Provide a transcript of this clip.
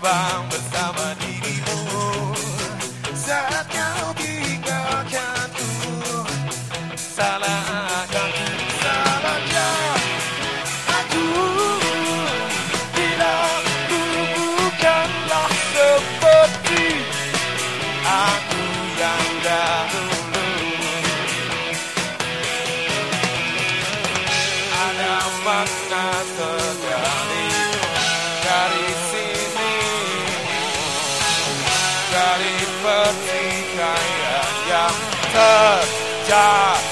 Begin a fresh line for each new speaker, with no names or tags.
vamos dari pertikaian yang terjatuh.